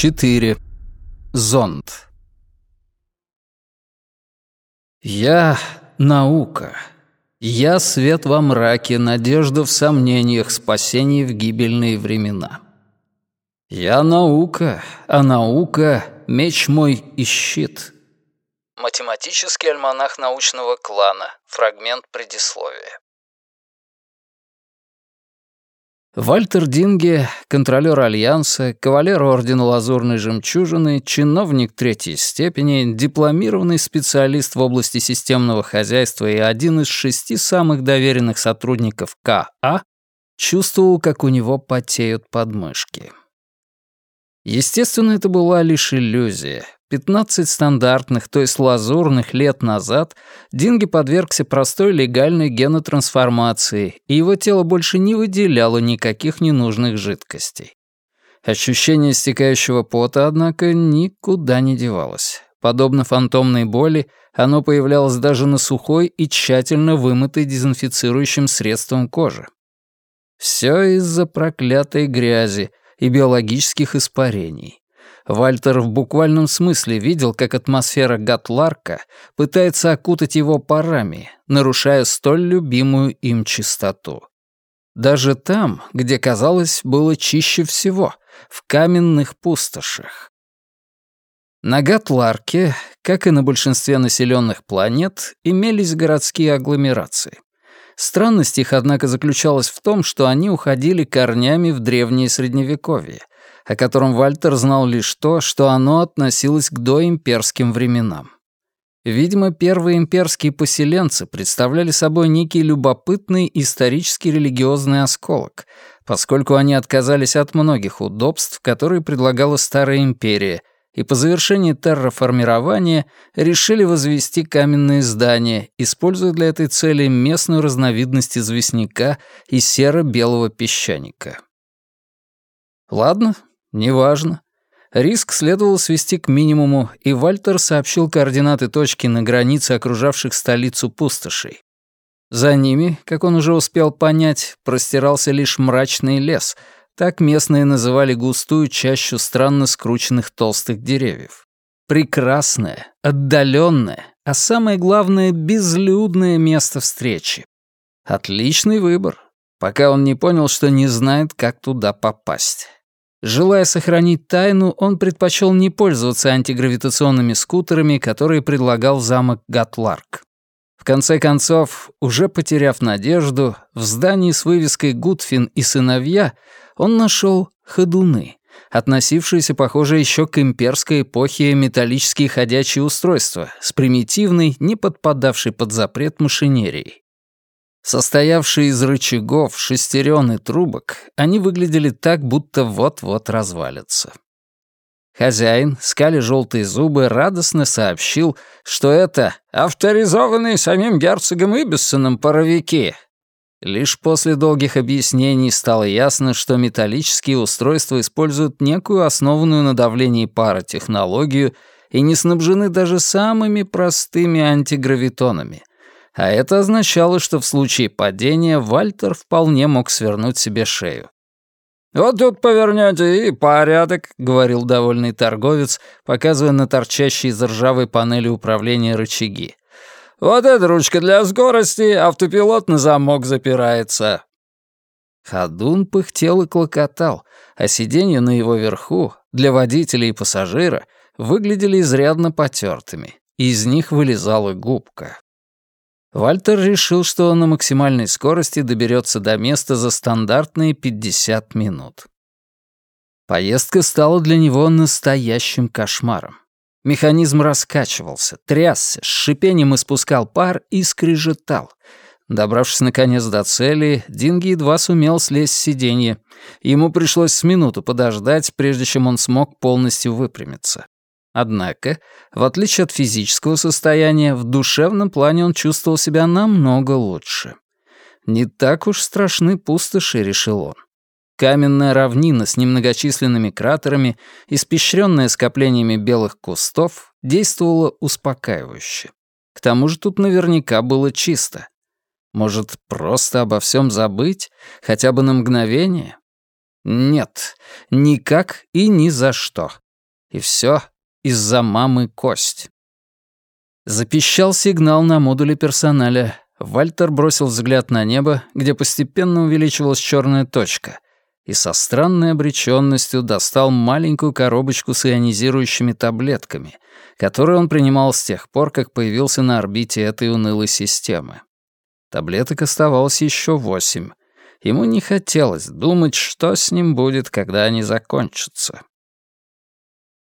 4. Зонд. Я — наука. Я — свет во мраке, надежда в сомнениях, спасение в гибельные времена. Я — наука, а наука — меч мой и щит. Математический альманах научного клана. Фрагмент предисловия. Вальтер Динге, контролер Альянса, кавалер Ордена Лазурной Жемчужины, чиновник третьей степени, дипломированный специалист в области системного хозяйства и один из шести самых доверенных сотрудников КА, чувствовал, как у него потеют подмышки. Естественно, это была лишь иллюзия. 15 стандартных, то есть лазурных лет назад Динги подвергся простой легальной генотрансформации, и его тело больше не выделяло никаких ненужных жидкостей. Ощущение стекающего пота, однако, никуда не девалось. Подобно фантомной боли, оно появлялось даже на сухой и тщательно вымытой дезинфицирующим средством кожи. Все из-за проклятой грязи и биологических испарений. Вальтер в буквальном смысле видел, как атмосфера Гатларка пытается окутать его парами, нарушая столь любимую им чистоту. Даже там, где, казалось, было чище всего, в каменных пустошах. На Гатларке, как и на большинстве населенных планет, имелись городские агломерации. Странность их, однако, заключалась в том, что они уходили корнями в древнее Средневековье — о котором Вальтер знал лишь то, что оно относилось к доимперским временам. Видимо, первые имперские поселенцы представляли собой некий любопытный исторический религиозный осколок, поскольку они отказались от многих удобств, которые предлагала Старая Империя, и по завершении терраформирования решили возвести каменные здания, используя для этой цели местную разновидность известняка и серо-белого песчаника. Ладно, Неважно. Риск следовало свести к минимуму, и Вальтер сообщил координаты точки на границе окружавших столицу пустошей. За ними, как он уже успел понять, простирался лишь мрачный лес, так местные называли густую чащу странно скрученных толстых деревьев. Прекрасное, отдаленное, а самое главное, безлюдное место встречи. Отличный выбор, пока он не понял, что не знает, как туда попасть. Желая сохранить тайну, он предпочел не пользоваться антигравитационными скутерами, которые предлагал замок Гатларк. В конце концов, уже потеряв надежду, в здании с вывеской «Гудфин и сыновья» он нашел ходуны, относившиеся, похоже, еще к имперской эпохе металлические ходячие устройства с примитивной, не подпадавшей под запрет машинерией. Состоявшие из рычагов, шестерен и трубок, они выглядели так, будто вот-вот развалятся. Хозяин, скали желтые зубы, радостно сообщил, что это авторизованные самим герцогом Ибиссоном паровики. Лишь после долгих объяснений стало ясно, что металлические устройства используют некую основанную на давлении пара технологию и не снабжены даже самыми простыми антигравитонами, а это означало, что в случае падения Вальтер вполне мог свернуть себе шею. «Вот тут повернете и порядок», — говорил довольный торговец, показывая на торчащие из ржавой панели управления рычаги. «Вот эта ручка для скорости, автопилот на замок запирается». Ходун пыхтел и клокотал, а сиденья на его верху, для водителя и пассажира, выглядели изрядно потертыми, из них вылезала губка. Вальтер решил, что на максимальной скорости доберется до места за стандартные 50 минут. Поездка стала для него настоящим кошмаром. Механизм раскачивался, трясся, с шипением испускал пар и скрежетал. Добравшись наконец до цели, Динги едва сумел слезть с сиденья. Ему пришлось с минуту подождать, прежде чем он смог полностью выпрямиться. Однако, в отличие от физического состояния, в душевном плане он чувствовал себя намного лучше. Не так уж страшны пустоши, решил он. Каменная равнина с немногочисленными кратерами, испещренная скоплениями белых кустов, действовала успокаивающе. К тому же тут наверняка было чисто. Может, просто обо всем забыть, хотя бы на мгновение? Нет, никак и ни за что. И все из-за мамы кость. Запищал сигнал на модуле персоналя. Вальтер бросил взгляд на небо, где постепенно увеличивалась черная точка, и со странной обреченностью достал маленькую коробочку с ионизирующими таблетками, которую он принимал с тех пор, как появился на орбите этой унылой системы. Таблеток оставалось еще восемь. Ему не хотелось думать, что с ним будет, когда они закончатся.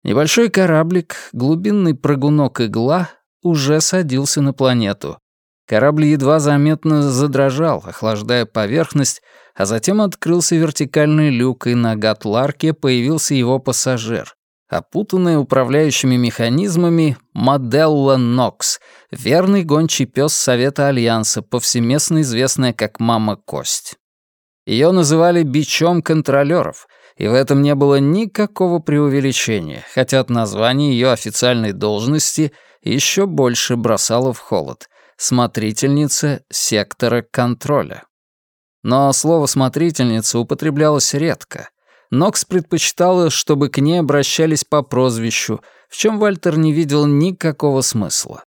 Небольшой кораблик, глубинный прыгунок-игла, уже садился на планету. Корабль едва заметно задрожал, охлаждая поверхность, а затем открылся вертикальный люк, и на Гатларке появился его пассажир, опутанный управляющими механизмами Моделла Нокс, верный гончий пес Совета Альянса, повсеместно известная как Мама Кость. Ее называли бичом контролеров, и в этом не было никакого преувеличения, хотя от названия ее официальной должности еще больше бросало в холод — смотрительница сектора контроля. Но слово «смотрительница» употреблялось редко. Нокс предпочитала, чтобы к ней обращались по прозвищу, в чем Вальтер не видел никакого смысла.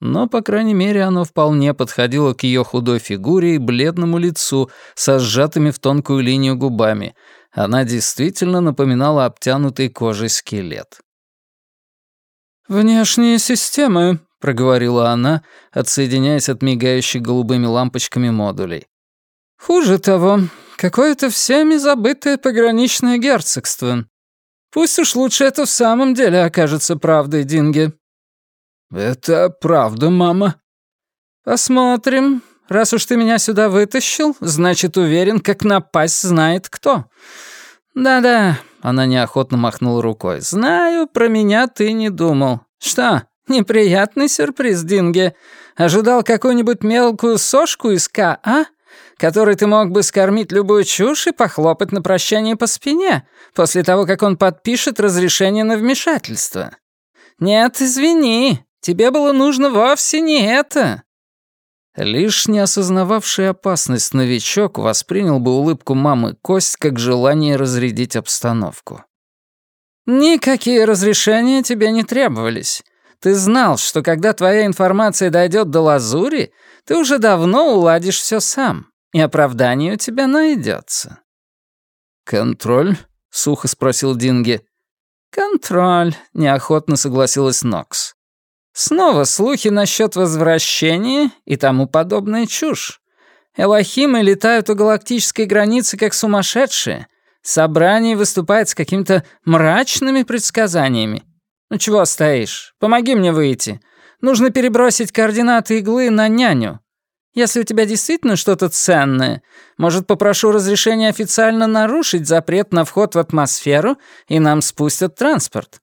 Но, по крайней мере, оно вполне подходило к ее худой фигуре и бледному лицу со сжатыми в тонкую линию губами. Она действительно напоминала обтянутый кожей скелет. «Внешние системы», — проговорила она, отсоединяясь от мигающих голубыми лампочками модулей. «Хуже того, какое-то всеми забытое пограничное герцогство. Пусть уж лучше это в самом деле окажется правдой, Динги». «Это правда, мама». «Посмотрим. Раз уж ты меня сюда вытащил, значит, уверен, как напасть знает кто. Да-да», — она неохотно махнула рукой, «знаю, про меня ты не думал. Что, неприятный сюрприз, Динги? Ожидал какую-нибудь мелкую сошку из К, а?» который ты мог бы скормить любую чушь и похлопать на прощание по спине, после того, как он подпишет разрешение на вмешательство. Нет, извини, тебе было нужно вовсе не это». Лишь не осознававший опасность новичок воспринял бы улыбку мамы Кость как желание разрядить обстановку. «Никакие разрешения тебе не требовались. Ты знал, что когда твоя информация дойдет до лазури, ты уже давно уладишь все сам и оправдание у тебя найдется. «Контроль?» — сухо спросил Динги. «Контроль», — неохотно согласилась Нокс. «Снова слухи насчет возвращения и тому подобная чушь. Элохимы летают у галактической границы как сумасшедшие. Собрание выступает с какими-то мрачными предсказаниями. Ну чего стоишь? Помоги мне выйти. Нужно перебросить координаты иглы на няню. Если у тебя действительно что-то ценное, может, попрошу разрешения официально нарушить запрет на вход в атмосферу, и нам спустят транспорт».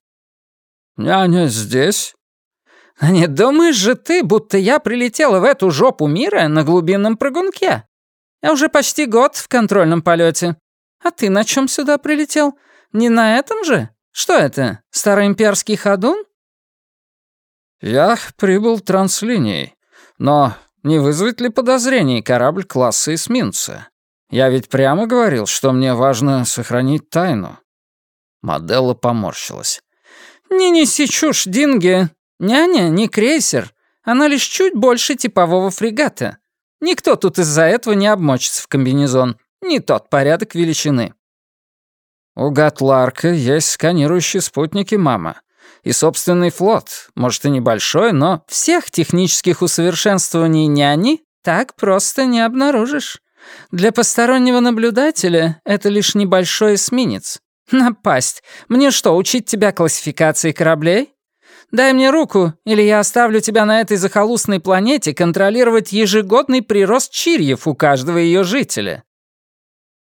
«Няня здесь?» «А не думаешь же ты, будто я прилетела в эту жопу мира на глубинном прыгунке? Я уже почти год в контрольном полете. А ты на чем сюда прилетел? Не на этом же? Что это, староимперский ходун?» «Я прибыл транслинией, но не вызовет ли подозрений корабль класса эсминца? Я ведь прямо говорил, что мне важно сохранить тайну». Моделла поморщилась. «Не неси чушь, Динге. Няня не крейсер. Она лишь чуть больше типового фрегата. Никто тут из-за этого не обмочится в комбинезон. Не тот порядок величины». «У Гатларка есть сканирующие спутники, мама и собственный флот, может и небольшой, но всех технических усовершенствований няни так просто не обнаружишь. Для постороннего наблюдателя это лишь небольшой эсминец. Напасть. Мне что, учить тебя классификации кораблей? Дай мне руку, или я оставлю тебя на этой захолустной планете контролировать ежегодный прирост чирьев у каждого ее жителя».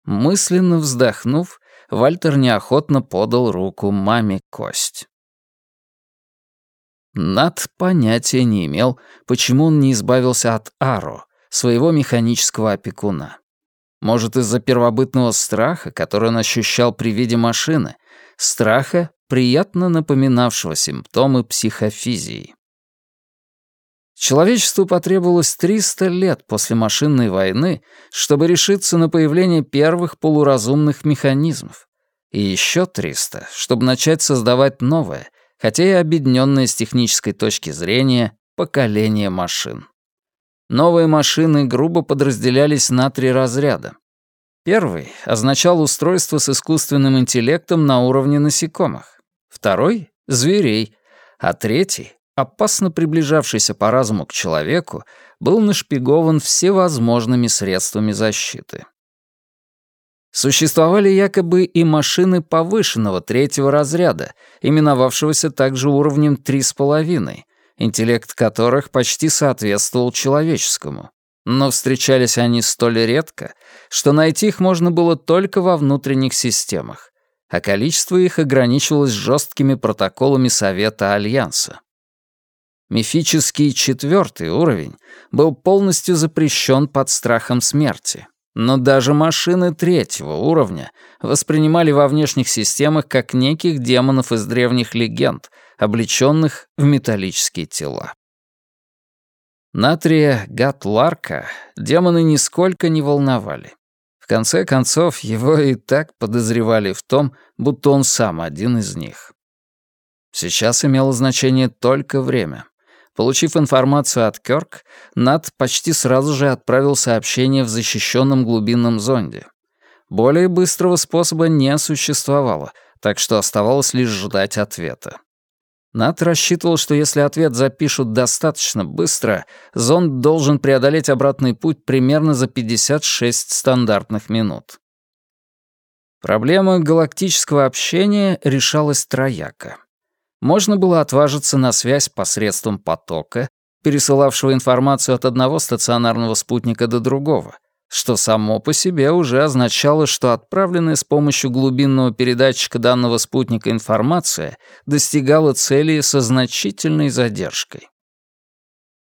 Мысленно вздохнув, Вальтер неохотно подал руку маме Кость. Над понятия не имел, почему он не избавился от Аро, своего механического опекуна. Может, из-за первобытного страха, который он ощущал при виде машины, страха, приятно напоминавшего симптомы психофизии. Человечеству потребовалось 300 лет после машинной войны, чтобы решиться на появление первых полуразумных механизмов. И еще 300, чтобы начать создавать новое, хотя и объединенное с технической точки зрения, поколение машин. Новые машины грубо подразделялись на три разряда. Первый означал устройство с искусственным интеллектом на уровне насекомых. Второй — зверей. А третий, опасно приближавшийся по разуму к человеку, был нашпигован всевозможными средствами защиты. Существовали якобы и машины повышенного третьего разряда, именовавшегося также уровнем 3,5, интеллект которых почти соответствовал человеческому. Но встречались они столь редко, что найти их можно было только во внутренних системах, а количество их ограничивалось жесткими протоколами Совета Альянса. Мифический четвертый уровень был полностью запрещен под страхом смерти. Но даже машины третьего уровня воспринимали во внешних системах как неких демонов из древних легенд, облеченных в металлические тела. Натрия Гатларка демоны нисколько не волновали. Конце концов, его и так подозревали в том, будто он сам один из них. Сейчас имело значение только время. Получив информацию от Кёрк, Нат почти сразу же отправил сообщение в защищенном глубинном зонде. Более быстрого способа не существовало, так что оставалось лишь ждать ответа. Нат рассчитывал, что если ответ запишут достаточно быстро, зонд должен преодолеть обратный путь примерно за 56 стандартных минут. Проблема галактического общения решалась трояко можно было отважиться на связь посредством потока, пересылавшего информацию от одного стационарного спутника до другого, что само по себе уже означало, что отправленная с помощью глубинного передатчика данного спутника информация достигала цели со значительной задержкой.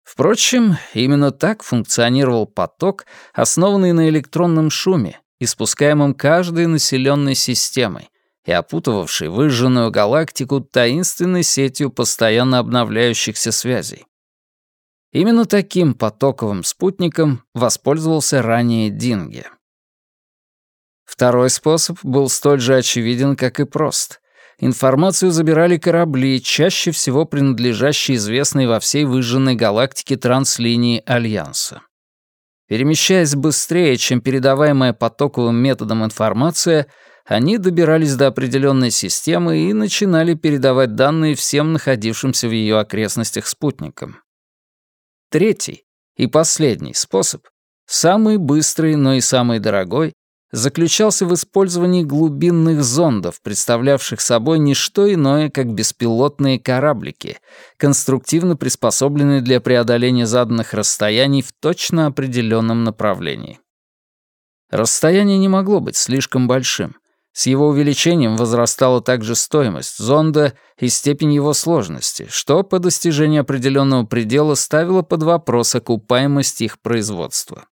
Впрочем, именно так функционировал поток, основанный на электронном шуме, испускаемом каждой населенной системой, и опутывавший выжженную галактику таинственной сетью постоянно обновляющихся связей. Именно таким потоковым спутником воспользовался ранее Динге. Второй способ был столь же очевиден, как и прост. Информацию забирали корабли, чаще всего принадлежащие известной во всей выжженной галактике транслинии Альянса. Перемещаясь быстрее, чем передаваемая потоковым методом информация, они добирались до определенной системы и начинали передавать данные всем находившимся в ее окрестностях спутникам. Третий и последний способ, самый быстрый, но и самый дорогой, заключался в использовании глубинных зондов, представлявших собой не что иное, как беспилотные кораблики, конструктивно приспособленные для преодоления заданных расстояний в точно определенном направлении. Расстояние не могло быть слишком большим — с его увеличением возрастала также стоимость зонда и степень его сложности, что по достижении определенного предела ставило под вопрос окупаемость их производства.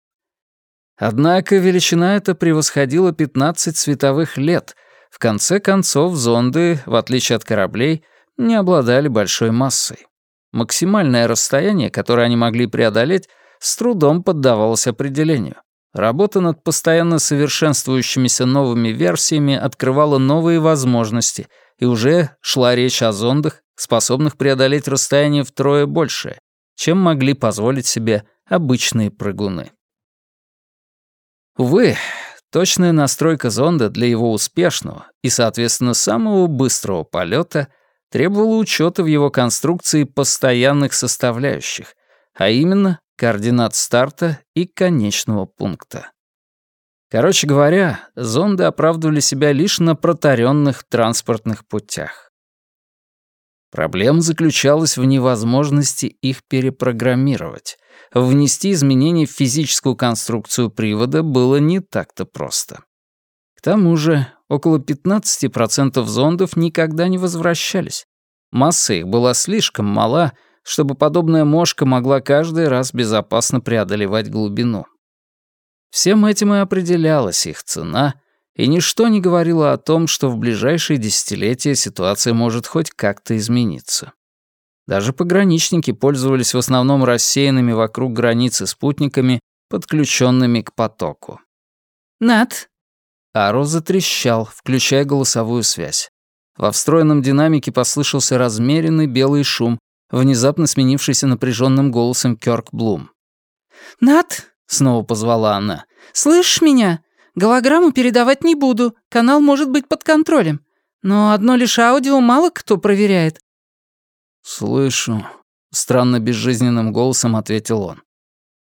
Однако величина эта превосходила 15 световых лет. В конце концов, зонды, в отличие от кораблей, не обладали большой массой. Максимальное расстояние, которое они могли преодолеть, с трудом поддавалось определению. Работа над постоянно совершенствующимися новыми версиями открывала новые возможности, и уже шла речь о зондах, способных преодолеть расстояние втрое большее, чем могли позволить себе обычные прыгуны. Увы, точная настройка зонда для его успешного и, соответственно, самого быстрого полета требовала учета в его конструкции постоянных составляющих, а именно координат старта и конечного пункта. Короче говоря, зонды оправдывали себя лишь на протаренных транспортных путях. Проблема заключалась в невозможности их перепрограммировать. Внести изменения в физическую конструкцию привода было не так-то просто. К тому же, около 15% зондов никогда не возвращались. Масса их была слишком мала, чтобы подобная мошка могла каждый раз безопасно преодолевать глубину. Всем этим и определялась их цена, и ничто не говорило о том, что в ближайшие десятилетия ситуация может хоть как-то измениться. Даже пограничники пользовались в основном рассеянными вокруг границы спутниками, подключенными к потоку. «Над, Аро затрещал, включая голосовую связь. Во встроенном динамике послышался размеренный белый шум, внезапно сменившийся напряженным голосом Кёрк Блум. «Нат!» — снова позвала она. «Слышишь меня? Голограмму передавать не буду, канал может быть под контролем. Но одно лишь аудио мало кто проверяет». «Слышу», — странно безжизненным голосом ответил он.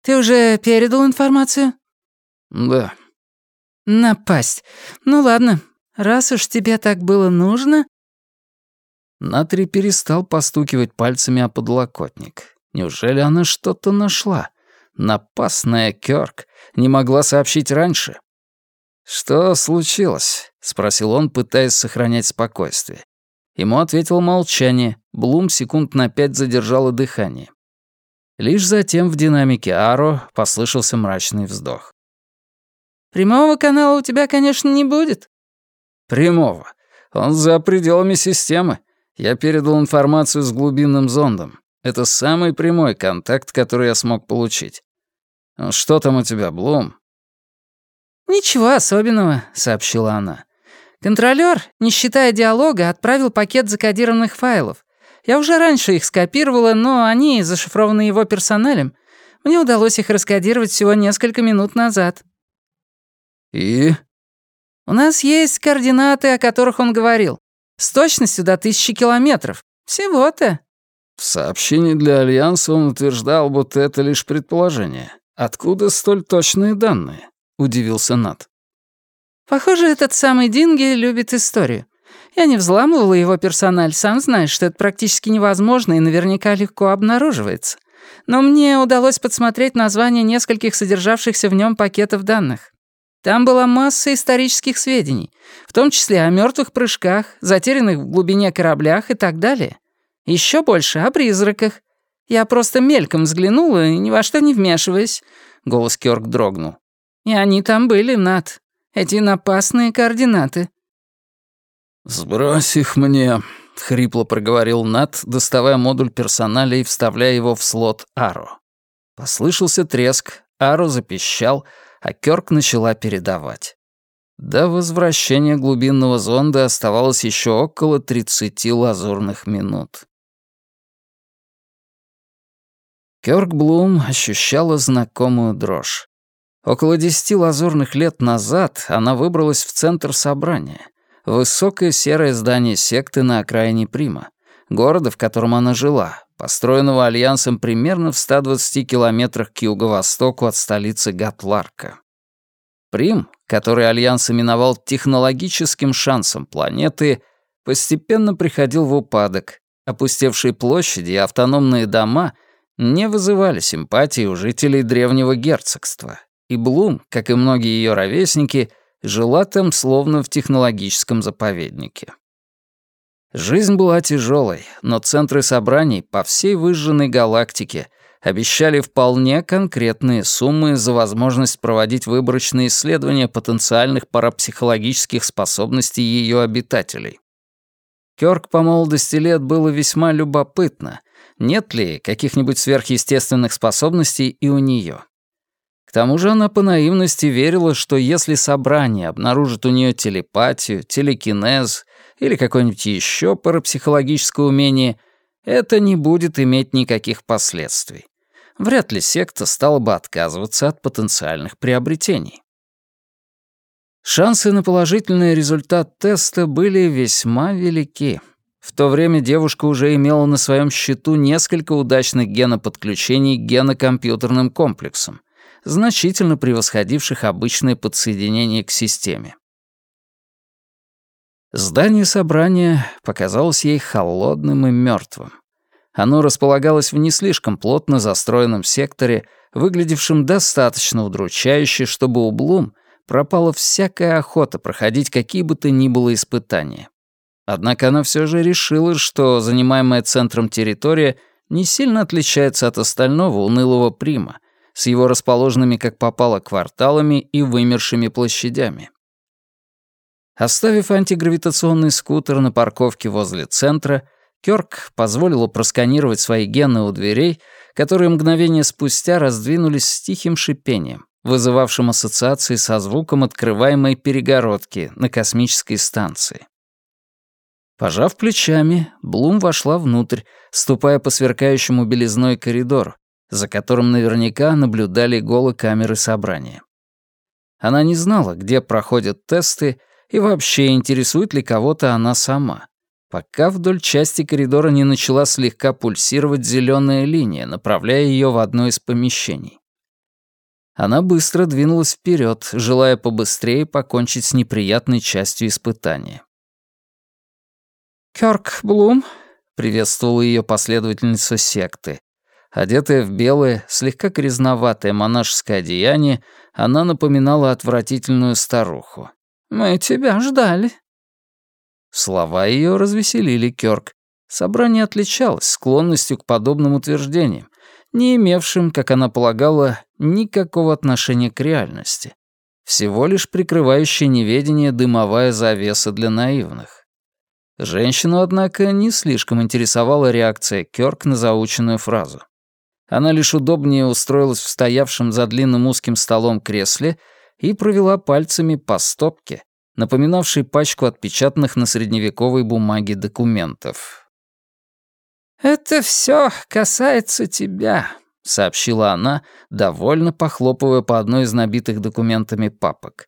«Ты уже передал информацию?» «Да». «Напасть. Ну ладно, раз уж тебе так было нужно...» Натри перестал постукивать пальцами о подлокотник. Неужели она что-то нашла? Напасная Кёрк не могла сообщить раньше. «Что случилось?» — спросил он, пытаясь сохранять спокойствие. Ему ответил молчание, Блум секунд на пять задержала дыхание. Лишь затем в динамике Аро послышался мрачный вздох. «Прямого канала у тебя, конечно, не будет». «Прямого. Он за пределами системы. Я передал информацию с глубинным зондом. Это самый прямой контакт, который я смог получить. Что там у тебя, Блум?» «Ничего особенного», — сообщила она. «Контролёр, не считая диалога, отправил пакет закодированных файлов. Я уже раньше их скопировала, но они зашифрованы его персоналем. Мне удалось их раскодировать всего несколько минут назад». «И?» «У нас есть координаты, о которых он говорил. С точностью до тысячи километров. Всего-то». В сообщении для Альянса он утверждал, будто это лишь предположение. Откуда столь точные данные? Удивился Нат. Похоже, этот самый Динги любит историю. Я не взламывала его персональ, сам знаешь, что это практически невозможно и наверняка легко обнаруживается. Но мне удалось подсмотреть названия нескольких содержавшихся в нем пакетов данных. Там была масса исторических сведений, в том числе о мертвых прыжках, затерянных в глубине кораблях и так далее. Еще больше о призраках. Я просто мельком взглянула, ни во что не вмешиваясь. Голос Кёрк дрогнул. И они там были, Над. Эти напасные координаты. «Сбрось их мне», — хрипло проговорил Нат, доставая модуль персоналя и вставляя его в слот Аро. Послышался треск, Аро запищал, а Кёрк начала передавать. До возвращения глубинного зонда оставалось еще около 30 лазурных минут. Кёрк Блум ощущала знакомую дрожь. Около десяти лазурных лет назад она выбралась в центр собрания, высокое серое здание секты на окраине Прима, города, в котором она жила, построенного Альянсом примерно в 120 километрах к юго-востоку от столицы Гатларка. Прим, который Альянс именовал технологическим шансом планеты, постепенно приходил в упадок. Опустевшие площади и автономные дома — не вызывали симпатии у жителей древнего герцогства, и Блум, как и многие ее ровесники, жила там словно в технологическом заповеднике. Жизнь была тяжелой, но центры собраний по всей выжженной галактике обещали вполне конкретные суммы за возможность проводить выборочные исследования потенциальных парапсихологических способностей ее обитателей. Кёрк по молодости лет было весьма любопытно — нет ли каких-нибудь сверхъестественных способностей и у нее. К тому же она по наивности верила, что если собрание обнаружит у нее телепатию, телекинез или какое-нибудь еще парапсихологическое умение, это не будет иметь никаких последствий. Вряд ли секта стала бы отказываться от потенциальных приобретений. Шансы на положительный результат теста были весьма велики. В то время девушка уже имела на своем счету несколько удачных геноподключений к генокомпьютерным комплексам, значительно превосходивших обычное подсоединение к системе. Здание собрания показалось ей холодным и мертвым. Оно располагалось в не слишком плотно застроенном секторе, выглядевшем достаточно удручающе, чтобы у Блум пропала всякая охота проходить какие бы то ни было испытания. Однако она все же решила, что занимаемая центром территория не сильно отличается от остального унылого Прима, с его расположенными как попало кварталами и вымершими площадями. Оставив антигравитационный скутер на парковке возле центра, Кёрк позволила просканировать свои гены у дверей, которые мгновение спустя раздвинулись с тихим шипением, вызывавшим ассоциации со звуком открываемой перегородки на космической станции. Пожав плечами, Блум вошла внутрь, ступая по сверкающему белизной коридору, за которым наверняка наблюдали голы камеры собрания. Она не знала, где проходят тесты и вообще интересует ли кого-то она сама, пока вдоль части коридора не начала слегка пульсировать зеленая линия, направляя ее в одно из помещений. Она быстро двинулась вперед, желая побыстрее покончить с неприятной частью испытания. «Кёрк Блум», — приветствовала ее последовательница секты. Одетая в белое, слегка грязноватое монашеское одеяние, она напоминала отвратительную старуху. «Мы тебя ждали». Слова ее развеселили Кёрк. Собрание отличалось склонностью к подобным утверждениям, не имевшим, как она полагала, никакого отношения к реальности. Всего лишь прикрывающая неведение дымовая завеса для наивных. Женщину, однако, не слишком интересовала реакция Кёрк на заученную фразу. Она лишь удобнее устроилась в стоявшем за длинным узким столом кресле и провела пальцами по стопке, напоминавшей пачку отпечатанных на средневековой бумаге документов. «Это все касается тебя», — сообщила она, довольно похлопывая по одной из набитых документами папок.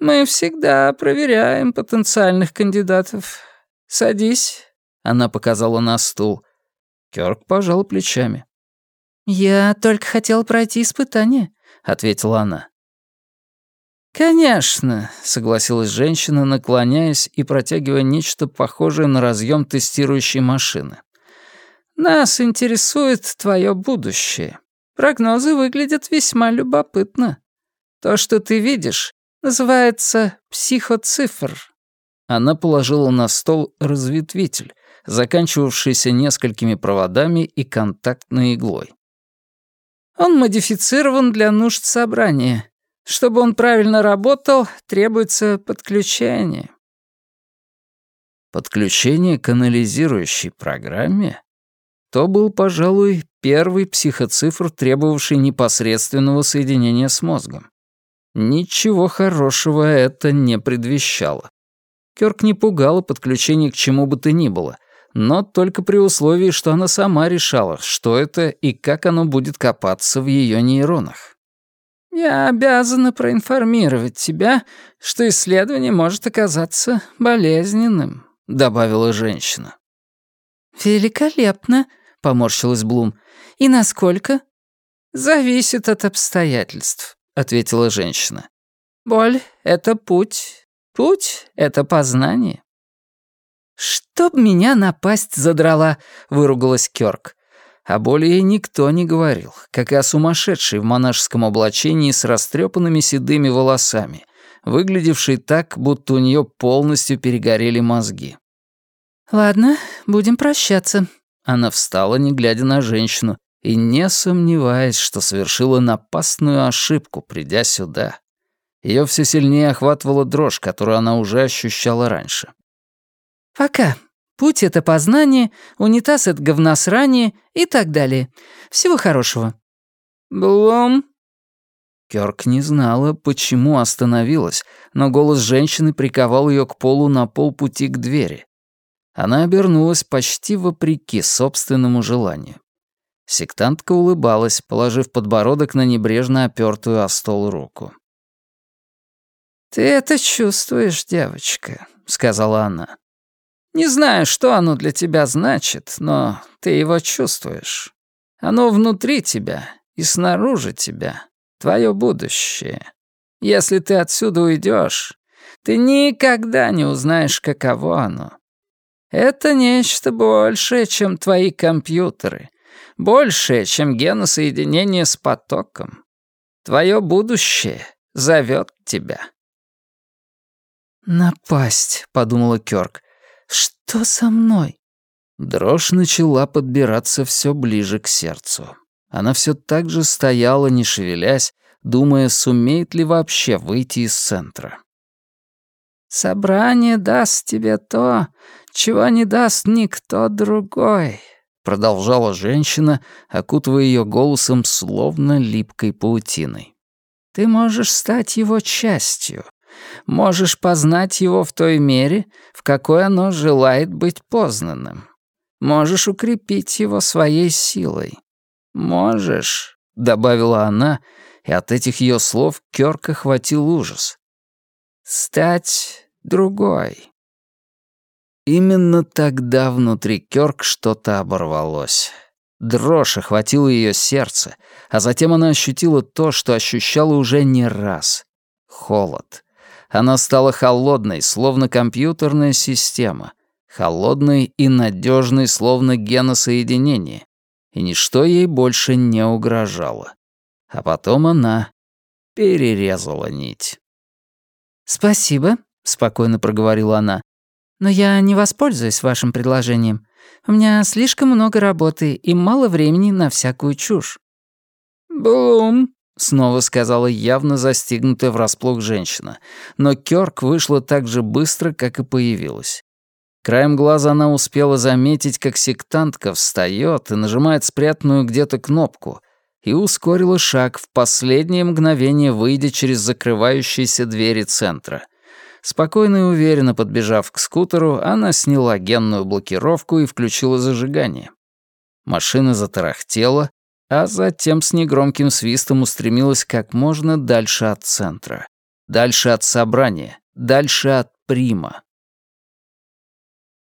«Мы всегда проверяем потенциальных кандидатов. Садись», — она показала на стул. Кёрк пожал плечами. «Я только хотел пройти испытание», — ответила она. «Конечно», — согласилась женщина, наклоняясь и протягивая нечто похожее на разъем тестирующей машины. Нас интересует твое будущее. Прогнозы выглядят весьма любопытно. То, что ты видишь, называется психоцифр». Она положила на стол разветвитель, заканчивавшийся несколькими проводами и контактной иглой. Он модифицирован для нужд собрания. Чтобы он правильно работал, требуется подключение. Подключение к анализирующей программе? То был, пожалуй, первый психоцифр, требовавший непосредственного соединения с мозгом. Ничего хорошего это не предвещало. Кёрк не пугало подключение к чему бы то ни было, но только при условии, что она сама решала, что это и как оно будет копаться в ее нейронах. «Я обязана проинформировать тебя, что исследование может оказаться болезненным», — добавила женщина. «Великолепно», — поморщилась Блум. «И насколько?» «Зависит от обстоятельств», — ответила женщина. «Боль — это путь. Путь — это познание». «Чтоб меня напасть задрала», — выругалась Кёрк. О боли ей никто не говорил, как и о сумасшедшей в монашеском облачении с растрепанными седыми волосами, выглядевшей так, будто у нее полностью перегорели мозги. «Ладно, будем прощаться», она встала, не глядя на женщину, и не сомневаясь, что совершила напастную ошибку, придя сюда. Ее все сильнее охватывала дрожь, которую она уже ощущала раньше. «Пока. Путь — это познание, унитаз — это говносрание и так далее. Всего хорошего». «Блум?» Кёрк не знала, почему остановилась, но голос женщины приковал ее к полу на полпути к двери. Она обернулась почти вопреки собственному желанию. Сектантка улыбалась, положив подбородок на небрежно опертую о стол руку. «Ты это чувствуешь, девочка», — сказала она. «Не знаю, что оно для тебя значит, но ты его чувствуешь. Оно внутри тебя и снаружи тебя, твое будущее. Если ты отсюда уйдешь, ты никогда не узнаешь, каково оно. Это нечто большее, чем твои компьютеры, большее, чем геносоединение с потоком. Твое будущее зовет тебя. «Напасть», — подумала Кёрк. «Что со мной?» Дрожь начала подбираться все ближе к сердцу. Она все так же стояла, не шевелясь, думая, сумеет ли вообще выйти из центра. «Собрание даст тебе то, чего не даст никто другой», — продолжала женщина, окутывая ее голосом словно липкой паутиной. Ты можешь стать его частью. Можешь познать его в той мере, в какой оно желает быть познанным. Можешь укрепить его своей силой. Можешь, — добавила она, и от этих ее слов Кёрк охватил ужас. Стать другой. Именно тогда внутри Кёрк что-то оборвалось. Дрожь охватила ее сердце, а затем она ощутила то, что ощущала уже не раз — холод. Она стала холодной, словно компьютерная система, холодной и надежной, словно геносоединение, и ничто ей больше не угрожало. А потом она перерезала нить. «Спасибо», — спокойно проговорила она, «но я не воспользуюсь вашим предложением. У меня слишком много работы и мало времени на всякую чушь». «Блум», — снова сказала явно застигнутая врасплох женщина, но Кёрк вышла так же быстро, как и появилась. Краем глаза она успела заметить, как сектантка встает и нажимает спрятанную где-то кнопку, и ускорила шаг в последнее мгновение, выйдя через закрывающиеся двери центра. Спокойно и уверенно подбежав к скутеру, она сняла генную блокировку и включила зажигание. Машина затарахтела, а затем с негромким свистом устремилась как можно дальше от центра. Дальше от собрания, дальше от прима.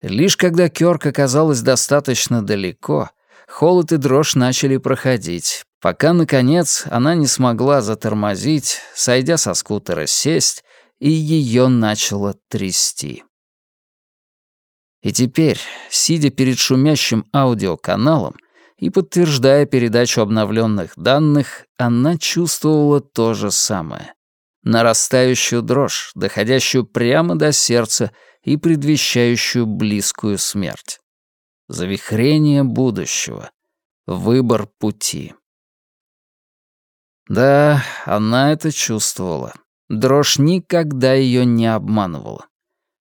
Лишь когда Кёрк оказалась достаточно далеко, холод и дрожь начали проходить, пока, наконец, она не смогла затормозить, сойдя со скутера сесть, и ее начало трясти. И теперь, сидя перед шумящим аудиоканалом и подтверждая передачу обновленных данных, она чувствовала то же самое. Нарастающую дрожь, доходящую прямо до сердца и предвещающую близкую смерть. Завихрение будущего. Выбор пути. Да, она это чувствовала. Дрожь никогда ее не обманывала.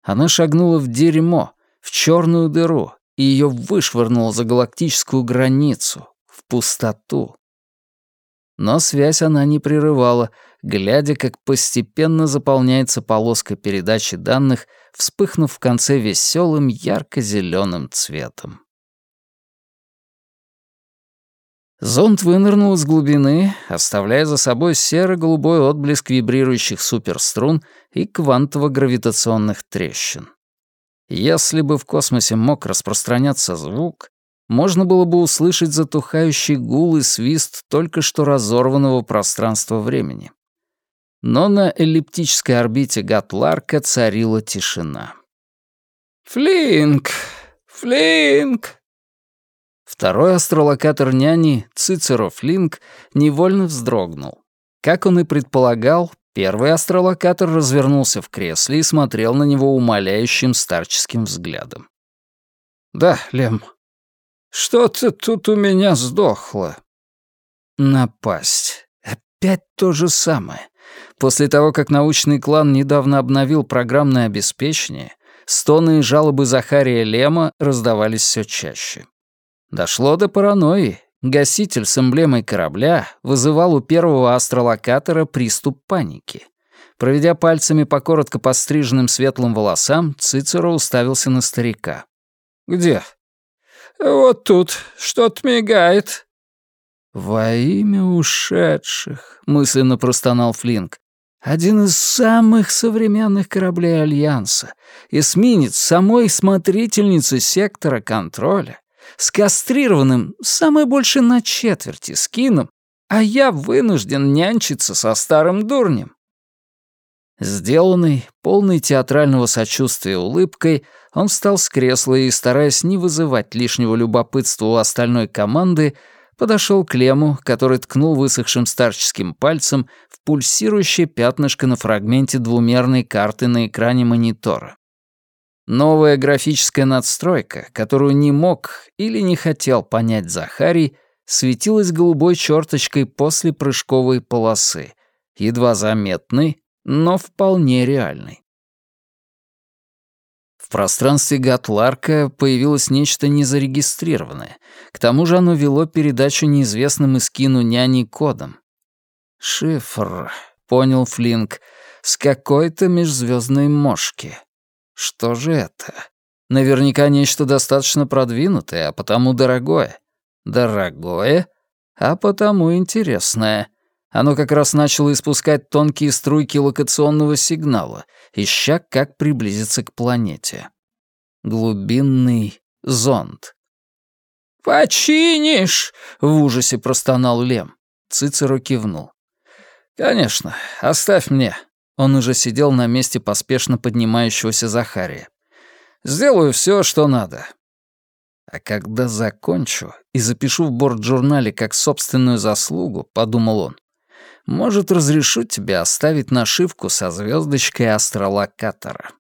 Она шагнула в дерьмо, в черную дыру, и ее вышвырнуло за галактическую границу, в пустоту. Но связь она не прерывала, глядя, как постепенно заполняется полоска передачи данных, вспыхнув в конце веселым ярко-зеленым цветом. Зонд вынырнул из глубины, оставляя за собой серо-голубой отблеск вибрирующих суперструн и квантово-гравитационных трещин. Если бы в космосе мог распространяться звук, можно было бы услышать затухающий гул и свист только что разорванного пространства-времени. Но на эллиптической орбите Гатларка царила тишина. «Флинк! Флинк!» Второй астролокатор няни, Цицеро Флинк, невольно вздрогнул. Как он и предполагал, первый астролокатор развернулся в кресле и смотрел на него умоляющим старческим взглядом. «Да, Лем, что-то тут у меня сдохло». Напасть. Опять то же самое. После того, как научный клан недавно обновил программное обеспечение, стоны и жалобы Захария Лема раздавались все чаще. Дошло до паранойи. Гаситель с эмблемой корабля вызывал у первого астролокатора приступ паники. Проведя пальцами по коротко постриженным светлым волосам, Цицеро уставился на старика. «Где?» «Вот тут. Что-то мигает». «Во имя ушедших», — мысленно простонал Флинк. «Один из самых современных кораблей Альянса. Эсминец самой смотрительницы сектора контроля. С кастрированным, самое больше на четверти, скином. А я вынужден нянчиться со старым дурнем». Сделанный, полный театрального сочувствия улыбкой, он встал с кресла и, стараясь не вызывать лишнего любопытства у остальной команды, подошел к Лему, который ткнул высохшим старческим пальцем в пульсирующее пятнышко на фрагменте двумерной карты на экране монитора. Новая графическая надстройка, которую не мог или не хотел понять Захарий, светилась голубой черточкой после прыжковой полосы, едва заметной, но вполне реальной. В пространстве Гатларка появилось нечто незарегистрированное. К тому же оно вело передачу неизвестным эскину няни кодом. «Шифр», — понял Флинк, — «с какой-то межзвездной мошки. Что же это? Наверняка нечто достаточно продвинутое, а потому дорогое. Дорогое, а потому интересное. Оно как раз начало испускать тонкие струйки локационного сигнала, ища, как приблизиться к планете. Глубинный зонд. «Починишь!» — в ужасе простонал Лем. Цицеро кивнул. «Конечно, оставь мне». Он уже сидел на месте поспешно поднимающегося Захария. «Сделаю все, что надо». А когда закончу и запишу в борт-журнале как собственную заслугу, подумал он, может, разрешу тебе оставить нашивку со звездочкой астролокатора.